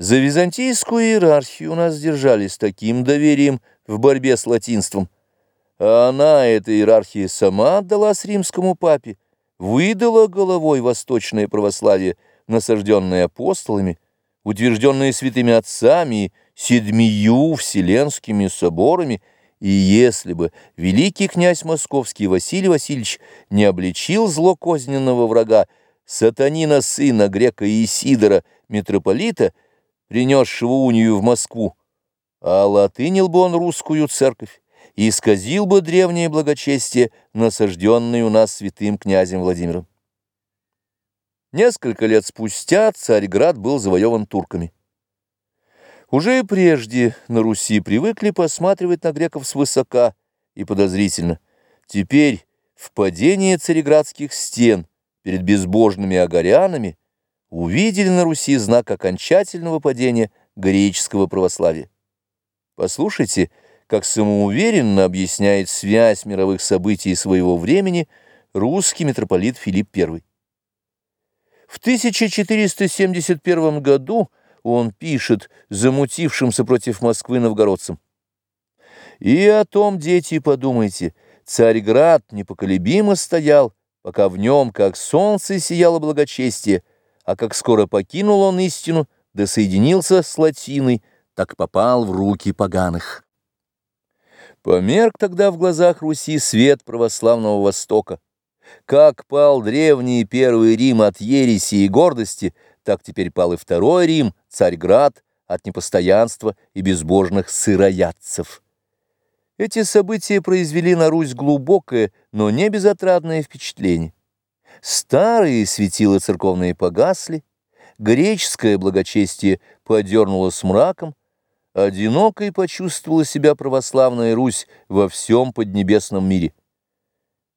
За византийскую иерархию нас держались таким доверием в борьбе с латинством, а она, эта иерархия, сама отдалась римскому папе, выдала головой восточное православие, насажденное апостолами, утвержденное святыми отцами седмию вселенскими соборами, и если бы великий князь московский Василий Васильевич не обличил злокозненного врага, сатанина сына грека Исидора, митрополита, принесшего унию в Москву, а латынил бы он русскую церковь и исказил бы древнее благочестие, насажденное у нас святым князем Владимиром. Несколько лет спустя Царьград был завоеван турками. Уже и прежде на Руси привыкли посматривать на греков свысока и подозрительно. Теперь в падении цареградских стен перед безбожными агарянами увидели на Руси знак окончательного падения греческого православия. Послушайте, как самоуверенно объясняет связь мировых событий своего времени русский митрополит Филипп I. В 1471 году он пишет замутившимся против Москвы новгородцам. «И о том, дети, подумайте, Царьград непоколебимо стоял, пока в нем, как солнце, сияло благочестие, а как скоро покинул он истину, да соединился с латиной, так попал в руки поганых. Померк тогда в глазах Руси свет православного Востока. Как пал древний Первый Рим от ереси и гордости, так теперь пал и Второй Рим, Царьград, от непостоянства и безбожных сыроядцев. Эти события произвели на Русь глубокое, но не безотрадное впечатление. Старые светила церковные погасли, греческое благочестие подернулось мраком, одинокой почувствовала себя православная Русь во всем поднебесном мире.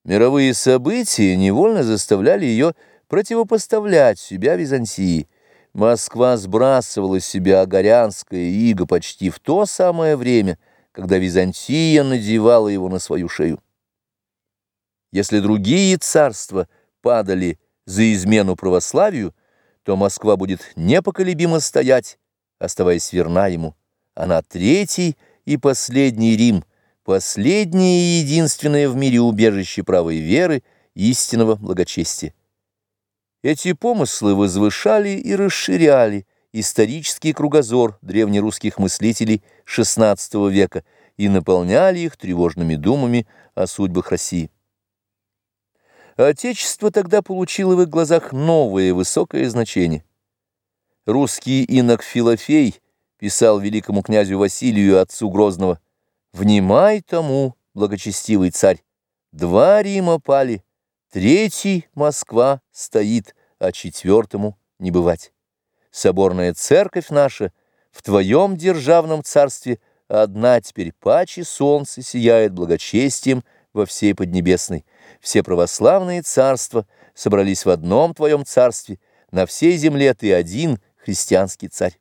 Мировые события невольно заставляли ее противопоставлять себя Византии. Москва сбрасывала с себя агарянское иго почти в то самое время, когда Византия надевала его на свою шею. Если другие царства – падали за измену православию, то Москва будет непоколебимо стоять, оставаясь верна ему. Она третий и последний Рим, последнее и единственное в мире убежище правой веры, истинного благочестия. Эти помыслы возвышали и расширяли исторический кругозор древнерусских мыслителей XVI века и наполняли их тревожными думами о судьбах России. Отечество тогда получило в их глазах новое высокое значение. Русский инок Филофей писал великому князю Василию, отцу Грозного, «Внимай тому, благочестивый царь, два Рима пали, третий Москва стоит, а четвертому не бывать. Соборная церковь наша в твоем державном царстве одна теперь паче солнце сияет благочестием во всей Поднебесной. Все православные царства собрались в одном твоем царстве, на всей земле ты один христианский царь.